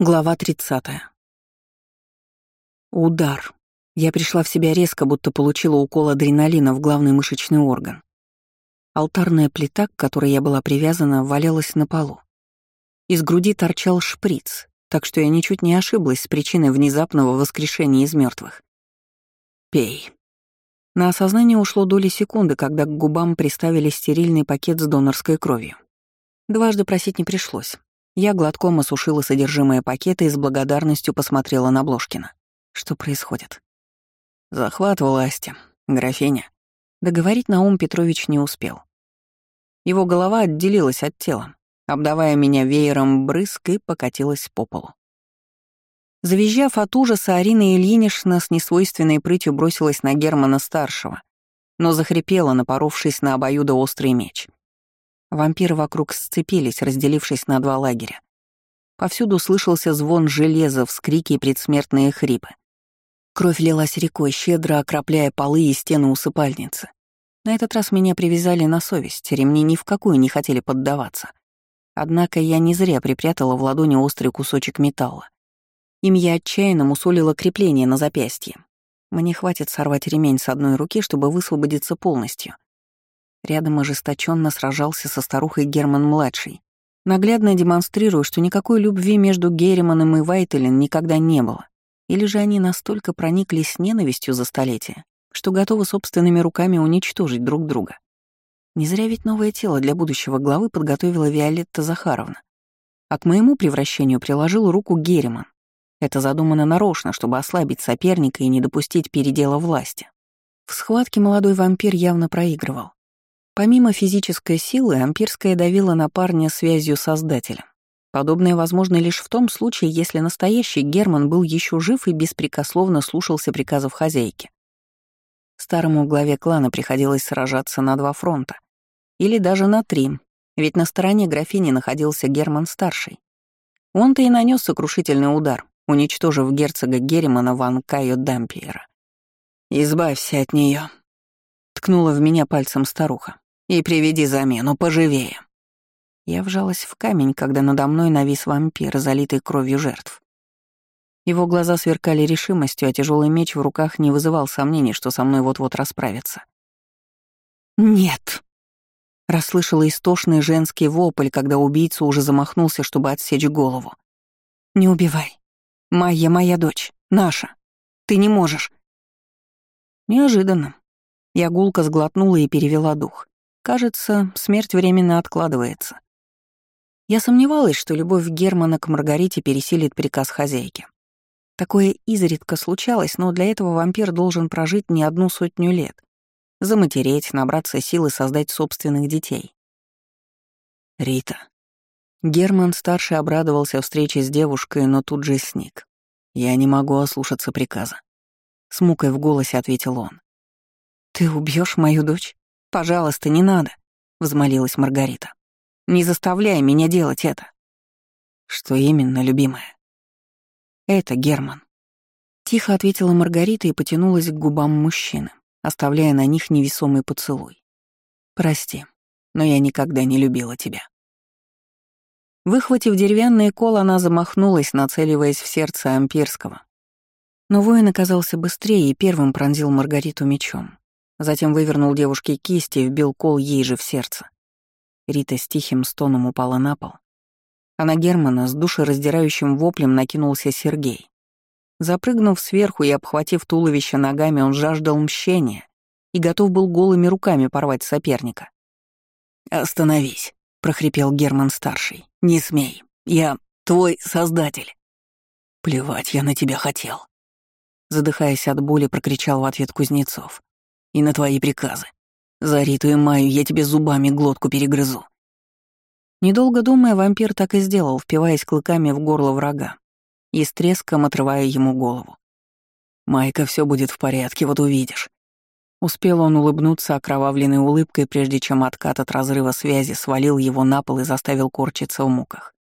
Глава 30. Удар. Я пришла в себя резко, будто получила укол адреналина в главный мышечный орган. Алтарная плита, к которой я была привязана, валялась на полу. Из груди торчал шприц, так что я ничуть не ошиблась с причиной внезапного воскрешения из мертвых. «Пей». На осознание ушло доли секунды, когда к губам приставили стерильный пакет с донорской кровью. Дважды просить не пришлось. Я глотком осушила содержимое пакета и с благодарностью посмотрела на Блошкина. Что происходит? Захват власти. Графиня. Договорить Наум Петрович не успел. Его голова отделилась от тела, обдавая меня веером брызг и покатилась по полу. Завизжав от ужаса, Арина Ильинична с несвойственной прытью бросилась на Германа-старшего, но захрипела, напоровшись на обоюдоострый меч — Вампиры вокруг сцепились, разделившись на два лагеря. Повсюду слышался звон железа, вскрики и предсмертные хрипы. Кровь лилась рекой, щедро окропляя полы и стены усыпальницы. На этот раз меня привязали на совесть, ремни ни в какую не хотели поддаваться. Однако я не зря припрятала в ладони острый кусочек металла. Им я отчаянно мусолила крепление на запястье. Мне хватит сорвать ремень с одной руки, чтобы высвободиться полностью. Рядом ожесточенно сражался со старухой Герман-младший, наглядно демонстрируя, что никакой любви между Германом и Вайтелен никогда не было. Или же они настолько прониклись ненавистью за столетия, что готовы собственными руками уничтожить друг друга. Не зря ведь новое тело для будущего главы подготовила Виолетта Захаровна. А к моему превращению приложил руку Герман. Это задумано нарочно, чтобы ослабить соперника и не допустить передела власти. В схватке молодой вампир явно проигрывал. Помимо физической силы, ампирская давила на парня связью Создателя. Подобное возможно лишь в том случае, если настоящий Герман был еще жив и беспрекословно слушался приказов хозяйки. Старому главе клана приходилось сражаться на два фронта. Или даже на три, ведь на стороне графини находился Герман-старший. Он-то и нанес сокрушительный удар, уничтожив герцога Германа ван Кайо Дампиера. «Избавься от нее, ткнула в меня пальцем старуха. И приведи замену поживее». Я вжалась в камень, когда надо мной навис вампир, залитый кровью жертв. Его глаза сверкали решимостью, а тяжелый меч в руках не вызывал сомнений, что со мной вот-вот расправится. «Нет!» — расслышала истошный женский вопль, когда убийца уже замахнулся, чтобы отсечь голову. «Не убивай. Майя моя дочь. Наша. Ты не можешь». Неожиданно. Я гулко сглотнула и перевела дух. Кажется, смерть временно откладывается. Я сомневалась, что любовь Германа к Маргарите пересилит приказ хозяйки. Такое изредка случалось, но для этого вампир должен прожить не одну сотню лет, заматереть, набраться сил и создать собственных детей. Рита. Герман-старший обрадовался встрече с девушкой, но тут же сник. «Я не могу ослушаться приказа», — с мукой в голосе ответил он. «Ты убьешь мою дочь?» «Пожалуйста, не надо», — взмолилась Маргарита. «Не заставляй меня делать это». «Что именно, любимая?» «Это Герман». Тихо ответила Маргарита и потянулась к губам мужчины, оставляя на них невесомый поцелуй. «Прости, но я никогда не любила тебя». Выхватив деревянный кол, она замахнулась, нацеливаясь в сердце Ампирского. Но воин оказался быстрее и первым пронзил Маргариту мечом. Затем вывернул девушке кисти и вбил кол ей же в сердце. Рита с тихим стоном упала на пол. А на Германа с душераздирающим воплем накинулся Сергей. Запрыгнув сверху и обхватив туловище ногами, он жаждал мщения и готов был голыми руками порвать соперника. «Остановись», — прохрипел Герман-старший. «Не смей. Я твой создатель». «Плевать я на тебя хотел», — задыхаясь от боли, прокричал в ответ Кузнецов и на твои приказы. За Риту и Майю я тебе зубами глотку перегрызу». Недолго думая, вампир так и сделал, впиваясь клыками в горло врага и с треском отрывая ему голову. «Майка, все будет в порядке, вот увидишь». Успел он улыбнуться окровавленной улыбкой, прежде чем откат от разрыва связи свалил его на пол и заставил корчиться в муках.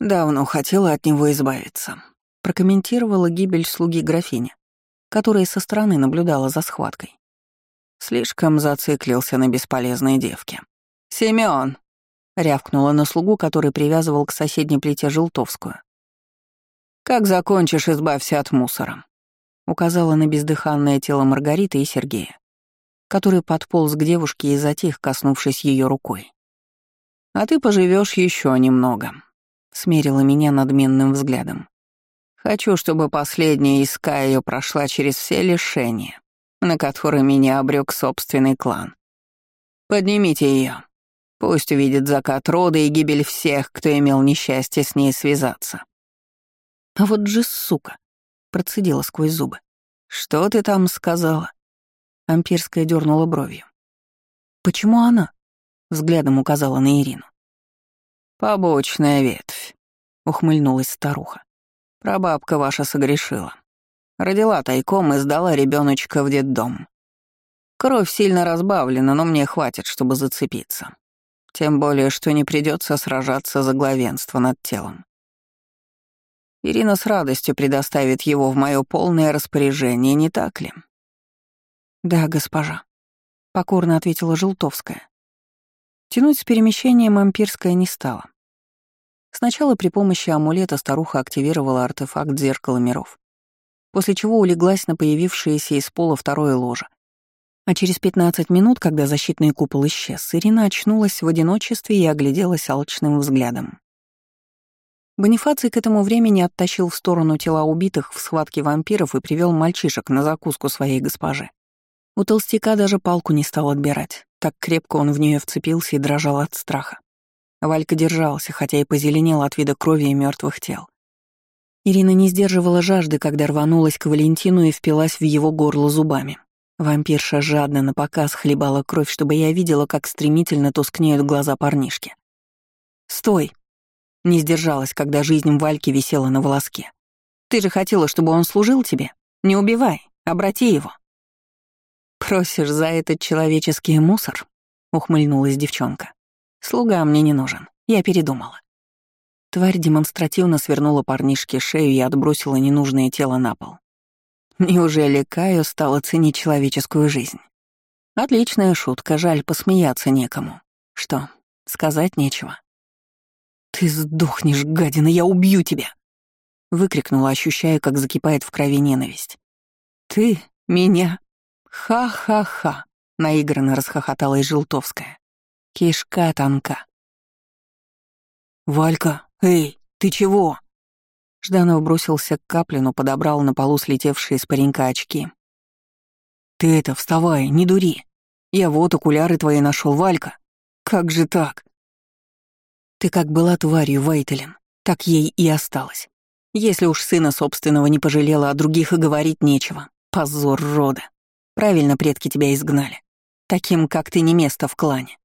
«Давно хотела от него избавиться», — прокомментировала гибель слуги графини которая со стороны наблюдала за схваткой. Слишком зациклился на бесполезной девке. «Семён!» — рявкнула на слугу, который привязывал к соседней плите Желтовскую. «Как закончишь, избавься от мусора», — указала на бездыханное тело Маргариты и Сергея, который подполз к девушке и затих, коснувшись ее рукой. «А ты поживешь еще немного», — смерила меня надменным взглядом. «Хочу, чтобы последняя иска ее прошла через все лишения, на которые меня обрек собственный клан. Поднимите ее. Пусть увидит закат рода и гибель всех, кто имел несчастье с ней связаться». «А вот же сука!» — процедила сквозь зубы. «Что ты там сказала?» Ампирская дернула бровью. «Почему она?» — взглядом указала на Ирину. «Побочная ветвь», — ухмыльнулась старуха. «Прабабка ваша согрешила. Родила тайком и сдала ребеночка в детдом. Кровь сильно разбавлена, но мне хватит, чтобы зацепиться. Тем более, что не придется сражаться за главенство над телом. Ирина с радостью предоставит его в мое полное распоряжение, не так ли? «Да, госпожа», — покорно ответила Желтовская. Тянуть с перемещением ампирская не стала. Сначала при помощи амулета старуха активировала артефакт зеркала миров, после чего улеглась на появившееся из пола второе ложе. А через 15 минут, когда защитный купол исчез, Ирина очнулась в одиночестве и огляделась алчным взглядом. Бонифаций к этому времени оттащил в сторону тела убитых в схватке вампиров и привел мальчишек на закуску своей госпожи. У толстяка даже палку не стал отбирать, так крепко он в нее вцепился и дрожал от страха. Валька держался, хотя и позеленел от вида крови и мертвых тел. Ирина не сдерживала жажды, когда рванулась к Валентину и впилась в его горло зубами. Вампирша жадно на показ хлебала кровь, чтобы я видела, как стремительно тускнеют глаза парнишки. «Стой!» Не сдержалась, когда жизнь Вальки висела на волоске. «Ты же хотела, чтобы он служил тебе? Не убивай, обрати его!» «Просишь за этот человеческий мусор?» — ухмыльнулась девчонка. «Слуга мне не нужен. Я передумала». Тварь демонстративно свернула парнишке шею и отбросила ненужное тело на пол. Неужели Каю стала ценить человеческую жизнь? Отличная шутка, жаль, посмеяться некому. Что, сказать нечего? «Ты сдохнешь, гадина, я убью тебя!» Выкрикнула, ощущая, как закипает в крови ненависть. «Ты? Меня? «Ха-ха-ха!» — наигранно расхохоталась Желтовская. «Кишка тонка». «Валька, эй, ты чего?» Жданов бросился к Каплину, подобрал на полу слетевшие с паренька очки. «Ты это, вставай, не дури. Я вот окуляры твои нашел, Валька. Как же так?» «Ты как была тварью, Вайтелин, так ей и осталось. Если уж сына собственного не пожалела, а других и говорить нечего. Позор рода. Правильно предки тебя изгнали. Таким, как ты, не место в клане.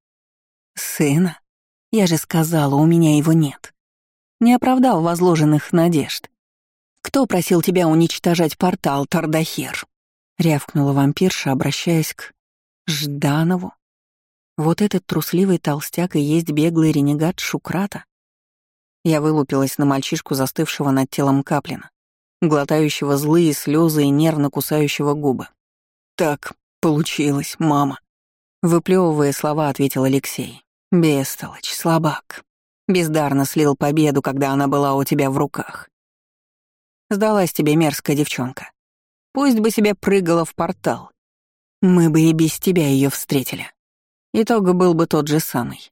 Сына? Я же сказала, у меня его нет. Не оправдал возложенных надежд. Кто просил тебя уничтожать портал, Тардахир? Рявкнула вампирша, обращаясь к Жданову. Вот этот трусливый толстяк и есть беглый ренегат Шукрата. Я вылупилась на мальчишку, застывшего над телом Каплина, глотающего злые слезы и нервно кусающего губы. «Так получилось, мама», — выплевывая слова, ответил Алексей. «Бестолочь, слабак. Бездарно слил победу, когда она была у тебя в руках. Сдалась тебе мерзкая девчонка. Пусть бы себе прыгала в портал. Мы бы и без тебя ее встретили. Итог был бы тот же самый.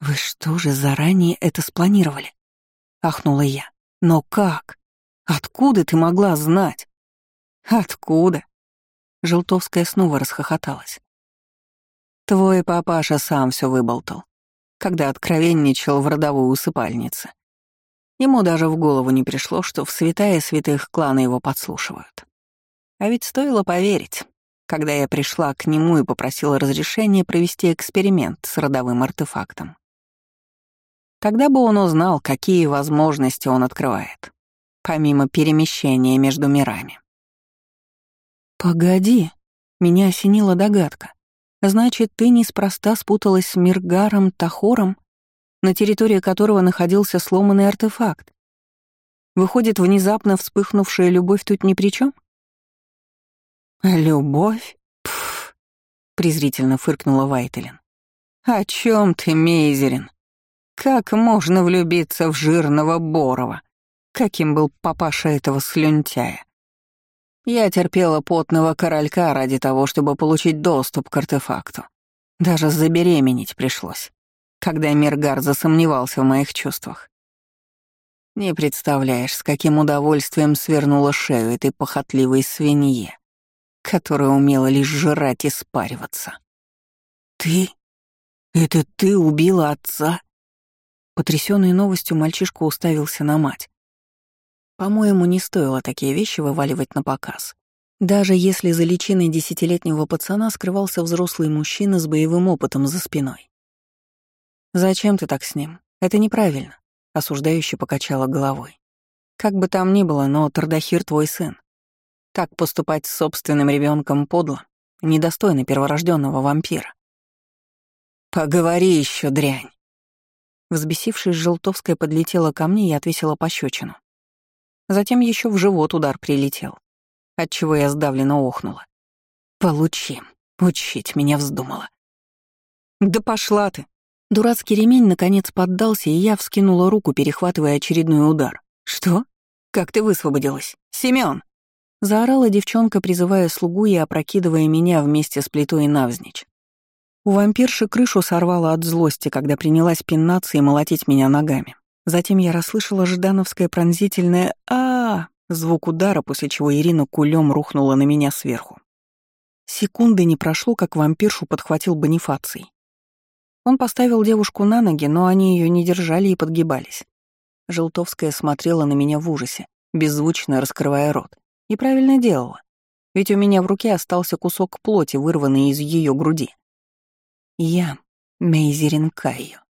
«Вы что же заранее это спланировали?» — ахнула я. «Но как? Откуда ты могла знать?» «Откуда?» Желтовская снова расхохоталась. «Твой папаша сам все выболтал, когда откровенничал в родовой усыпальнице. Ему даже в голову не пришло, что в святая святых клана его подслушивают. А ведь стоило поверить, когда я пришла к нему и попросила разрешения провести эксперимент с родовым артефактом. Тогда бы он узнал, какие возможности он открывает, помимо перемещения между мирами. «Погоди», — меня осенила догадка. «Значит, ты неспроста спуталась с Миргаром Тахором, на территории которого находился сломанный артефакт. Выходит, внезапно вспыхнувшая любовь тут ни при чем? «Любовь? Пф!» — презрительно фыркнула Вайтелин. «О чем ты, Мейзерин? Как можно влюбиться в жирного Борова, каким был папаша этого слюнтяя. Я терпела потного королька ради того, чтобы получить доступ к артефакту. Даже забеременеть пришлось, когда Миргар засомневался в моих чувствах. Не представляешь, с каким удовольствием свернула шею этой похотливой свинье, которая умела лишь жрать и спариваться. «Ты? Это ты убила отца?» Потрясённый новостью мальчишка уставился на мать. По-моему, не стоило такие вещи вываливать на показ. Даже если за личиной десятилетнего пацана скрывался взрослый мужчина с боевым опытом за спиной. «Зачем ты так с ним? Это неправильно», — осуждающе покачала головой. «Как бы там ни было, но Тардахир твой сын. Так поступать с собственным ребенком подло, недостойно перворожденного вампира». «Поговори еще, дрянь!» Взбесившись, Желтовская подлетела ко мне и отвесила пощечину. Затем еще в живот удар прилетел, отчего я сдавленно охнула. «Получи!» — учить меня вздумала. «Да пошла ты!» Дурацкий ремень наконец поддался, и я вскинула руку, перехватывая очередной удар. «Что? Как ты высвободилась? Семён!» Заорала девчонка, призывая слугу и опрокидывая меня вместе с плитой навзничь. У вампирши крышу сорвала от злости, когда принялась пинаться и молотить меня ногами. Затем я расслышала ждановское пронзительное а, -а, -а звук удара, после чего Ирина кулем рухнула на меня сверху. Секунды не прошло, как вампиршу подхватил Бонифаций. Он поставил девушку на ноги, но они ее не держали и подгибались. Желтовская смотрела на меня в ужасе, беззвучно раскрывая рот. И правильно делала, ведь у меня в руке остался кусок плоти, вырванный из ее груди. Я Мейзерин Кайо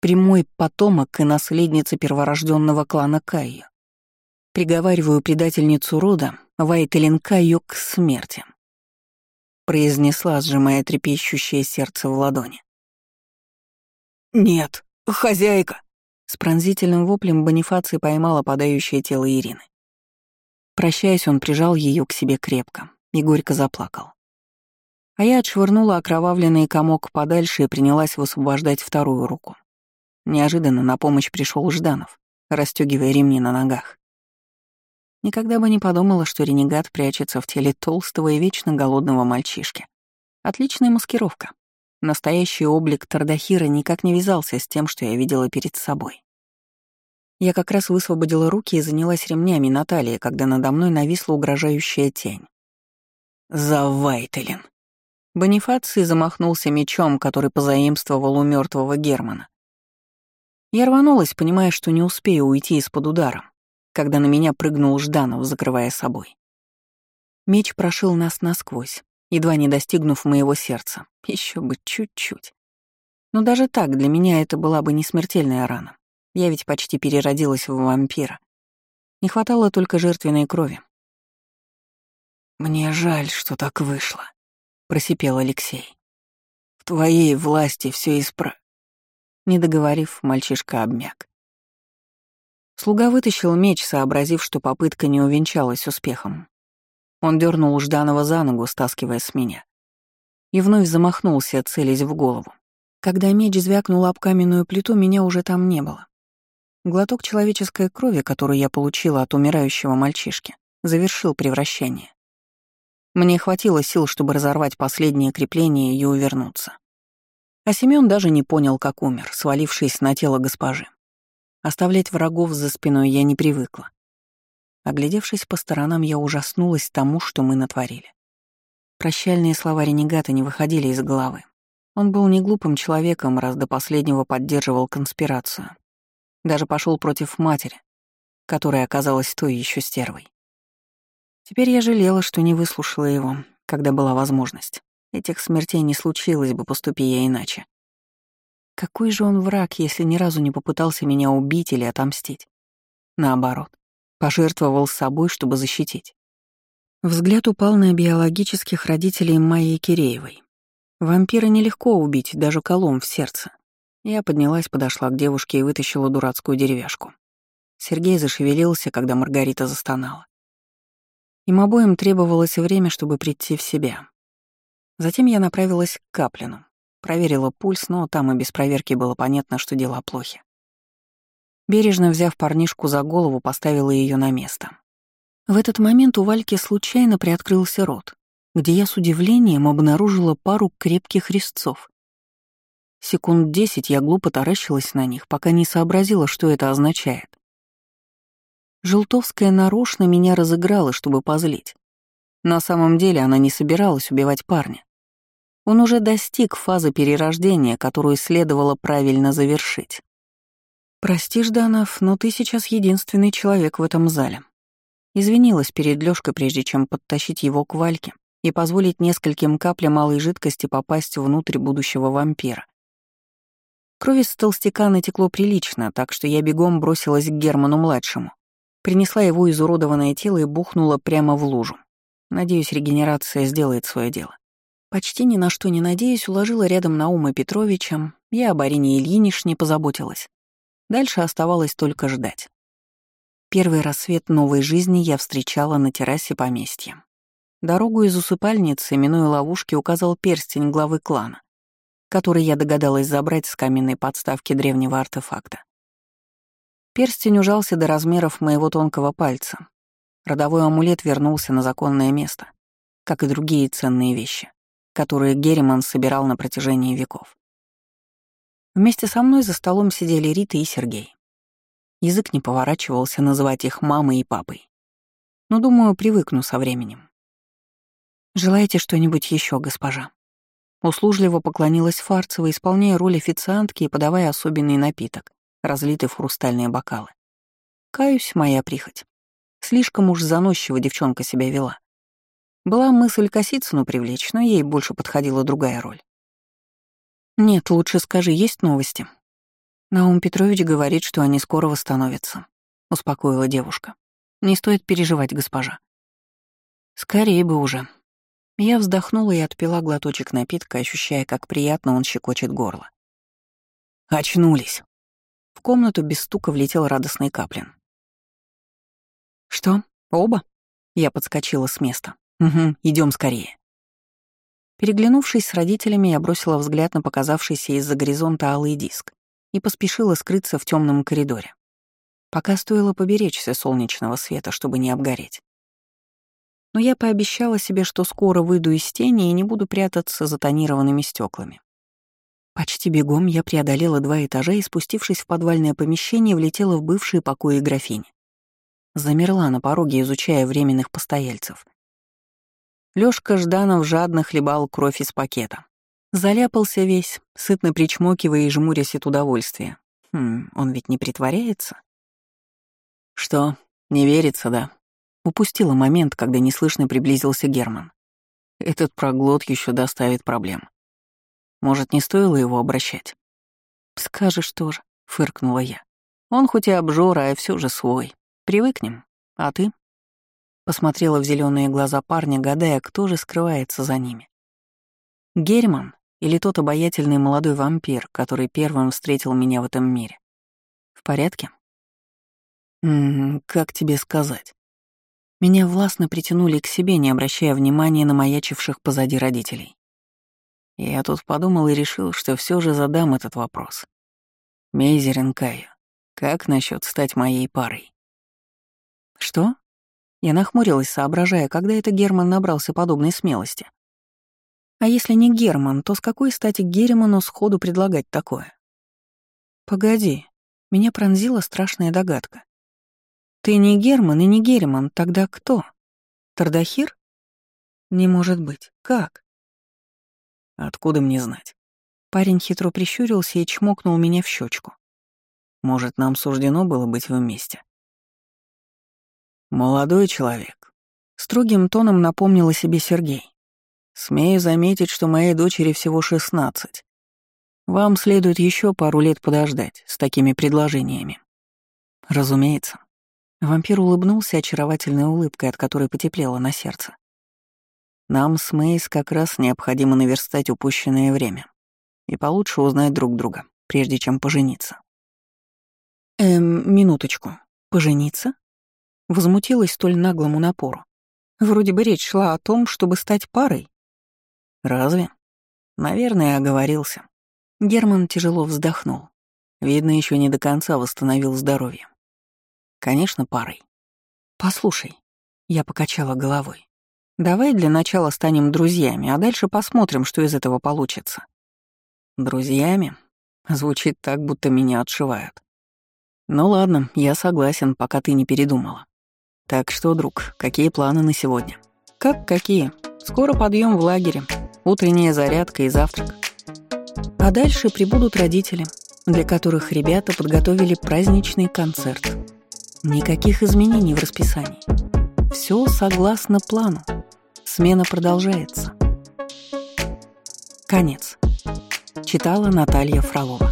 прямой потомок и наследница перворожденного клана Кайо. Приговариваю предательницу рода Вайтелин Кайо к смерти. Произнесла, сжимая трепещущее сердце в ладони. «Нет, хозяйка!» С пронзительным воплем Бонифаций поймала падающее тело Ирины. Прощаясь, он прижал ее к себе крепко и горько заплакал. А я отшвырнула окровавленный комок подальше и принялась высвобождать вторую руку. Неожиданно на помощь пришел Жданов, расстегивая ремни на ногах. Никогда бы не подумала, что ренегат прячется в теле толстого и вечно голодного мальчишки. Отличная маскировка. Настоящий облик Тардахира никак не вязался с тем, что я видела перед собой. Я как раз высвободила руки и занялась ремнями на талии, когда надо мной нависла угрожающая тень. «Завайтелин!» Бонифаций замахнулся мечом, который позаимствовал у мертвого Германа. Я рванулась, понимая, что не успею уйти из-под удара, когда на меня прыгнул Жданов, закрывая собой. Меч прошил нас насквозь, едва не достигнув моего сердца. Еще бы чуть-чуть. Но даже так для меня это была бы не смертельная рана. Я ведь почти переродилась в вампира. Не хватало только жертвенной крови. «Мне жаль, что так вышло», — просипел Алексей. «В твоей власти все исправить. Не договорив, мальчишка обмяк. Слуга вытащил меч, сообразив, что попытка не увенчалась успехом. Он дернул Жданова за ногу, стаскивая с меня. И вновь замахнулся, целясь в голову. Когда меч звякнул об каменную плиту, меня уже там не было. Глоток человеческой крови, которую я получила от умирающего мальчишки, завершил превращение. Мне хватило сил, чтобы разорвать последнее крепление и увернуться. А Семён даже не понял, как умер, свалившись на тело госпожи. Оставлять врагов за спиной я не привыкла. Оглядевшись по сторонам, я ужаснулась тому, что мы натворили. Прощальные слова ренегата не выходили из головы. Он был не глупым человеком, раз до последнего поддерживал конспирацию. Даже пошел против матери, которая оказалась той еще стервой. Теперь я жалела, что не выслушала его, когда была возможность. Этих смертей не случилось бы, поступи я иначе. Какой же он враг, если ни разу не попытался меня убить или отомстить? Наоборот, пожертвовал собой, чтобы защитить. Взгляд упал на биологических родителей Майи Киреевой. Вампира нелегко убить, даже колом в сердце. Я поднялась, подошла к девушке и вытащила дурацкую деревяшку. Сергей зашевелился, когда Маргарита застонала. Им обоим требовалось время, чтобы прийти в себя. Затем я направилась к Каплину. Проверила пульс, но там и без проверки было понятно, что дела плохи. Бережно взяв парнишку за голову, поставила ее на место. В этот момент у Вальки случайно приоткрылся рот, где я с удивлением обнаружила пару крепких резцов. Секунд десять я глупо таращилась на них, пока не сообразила, что это означает. Желтовская нарочно меня разыграла, чтобы позлить. На самом деле она не собиралась убивать парня. Он уже достиг фазы перерождения, которую следовало правильно завершить. «Прости, Жданов, но ты сейчас единственный человек в этом зале». Извинилась перед Лёшкой, прежде чем подтащить его к Вальке и позволить нескольким каплям малой жидкости попасть внутрь будущего вампира. Крови с толстяка натекло прилично, так что я бегом бросилась к Герману-младшему. Принесла его изуродованное тело и бухнула прямо в лужу. Надеюсь, регенерация сделает свое дело. Почти ни на что не надеясь, уложила рядом Наума Петровича, я об Арине Ильинишне позаботилась. Дальше оставалось только ждать. Первый рассвет новой жизни я встречала на террасе поместья. Дорогу из усыпальницы, минуя ловушки, указал перстень главы клана, который я догадалась забрать с каменной подставки древнего артефакта. Перстень ужался до размеров моего тонкого пальца. Родовой амулет вернулся на законное место, как и другие ценные вещи, которые Герриман собирал на протяжении веков. Вместе со мной за столом сидели Рита и Сергей. Язык не поворачивался называть их мамой и папой. Но, думаю, привыкну со временем. «Желаете что-нибудь еще, госпожа?» Услужливо поклонилась Фарцева, исполняя роль официантки и подавая особенный напиток, разлиты в хрустальные бокалы. Каюсь, моя прихоть. Слишком уж заносчиво девчонка себя вела. Была мысль Косицыну привлечь, но ей больше подходила другая роль. «Нет, лучше скажи, есть новости?» Наум Петрович говорит, что они скоро восстановятся», — успокоила девушка. «Не стоит переживать, госпожа». «Скорее бы уже». Я вздохнула и отпила глоточек напитка, ощущая, как приятно он щекочет горло. «Очнулись», в комнату без стука влетел радостный Каплин. «Что, оба?» Я подскочила с места. «Угу, идем скорее». Переглянувшись с родителями, я бросила взгляд на показавшийся из-за горизонта алый диск и поспешила скрыться в темном коридоре. Пока стоило поберечься солнечного света, чтобы не обгореть. Но я пообещала себе, что скоро выйду из тени и не буду прятаться за тонированными стеклами. Почти бегом я преодолела два этажа и, спустившись в подвальное помещение, влетела в бывшие покои графини. Замерла на пороге, изучая временных постояльцев. Лёшка Жданов жадно хлебал кровь из пакета. Заляпался весь, сытно причмокивая и жмурясь от удовольствия. Хм, он ведь не притворяется? Что, не верится, да? Упустила момент, когда неслышно приблизился Герман. Этот проглот еще доставит проблем. Может, не стоило его обращать? «Скажешь тоже», — фыркнула я. «Он хоть и обжора, а все же свой. Привыкнем. А ты?» Посмотрела в зеленые глаза парня, гадая, кто же скрывается за ними. Герман или тот обаятельный молодой вампир, который первым встретил меня в этом мире. В порядке? М -м, как тебе сказать? Меня властно притянули к себе, не обращая внимания на маячивших позади родителей. Я тут подумал и решил, что все же задам этот вопрос. Мейзерин Кая, как насчет стать моей парой? Что? Я нахмурилась, соображая, когда это Герман набрался подобной смелости. А если не Герман, то с какой стати Герману сходу предлагать такое? Погоди, меня пронзила страшная догадка. Ты не Герман и не Герман, тогда кто? Тардахир? Не может быть. Как? Откуда мне знать? Парень хитро прищурился и чмокнул меня в щечку. Может, нам суждено было быть вместе? Молодой человек. Строгим тоном напомнил о себе Сергей. Смею заметить, что моей дочери всего шестнадцать. Вам следует еще пару лет подождать с такими предложениями. Разумеется. Вампир улыбнулся очаровательной улыбкой, от которой потеплело на сердце. Нам с Мэйс как раз необходимо наверстать упущенное время и получше узнать друг друга, прежде чем пожениться. Эм, минуточку. Пожениться? Возмутилась столь наглому напору. Вроде бы речь шла о том, чтобы стать парой. Разве? Наверное, оговорился. Герман тяжело вздохнул. Видно, еще не до конца восстановил здоровье. Конечно, парой. Послушай, я покачала головой. Давай для начала станем друзьями, а дальше посмотрим, что из этого получится. Друзьями? Звучит так, будто меня отшивают. Ну ладно, я согласен, пока ты не передумала. Так что, друг, какие планы на сегодня? Как какие? Скоро подъем в лагере, утренняя зарядка и завтрак. А дальше прибудут родители, для которых ребята подготовили праздничный концерт. Никаких изменений в расписании. Все согласно плану. Смена продолжается. Конец. Читала Наталья Фролова.